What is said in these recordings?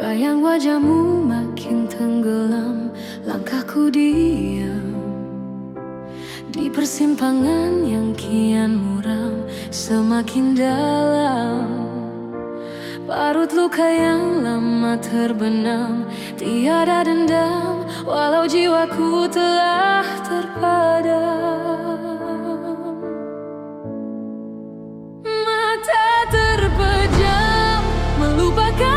Bayang wajahmu makin tenggelam Langkahku diam. Di persimpangan yang kian muram Semakin dalam. Parut luka yang lama terbenam Tiada dendam Walau jiwaku telah terpadam. Mata terpejam Melupakan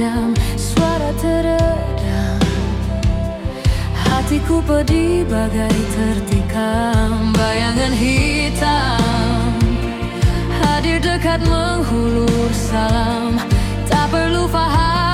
tajam Suara teredam. Hatiku pedih bagai tertikam Bayangan hitam. Hadir dekat menghulur salam Tak perlu faham.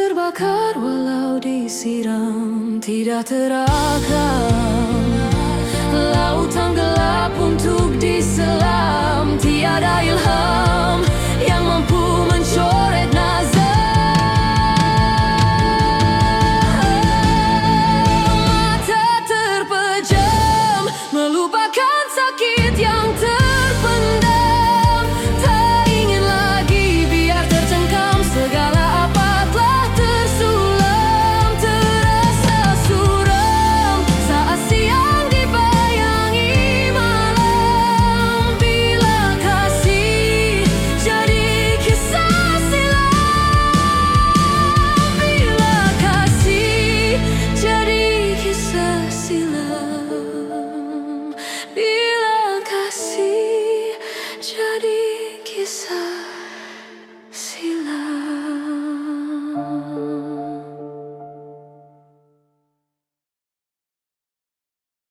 terbakar walau disiram Tidak terakal Lautan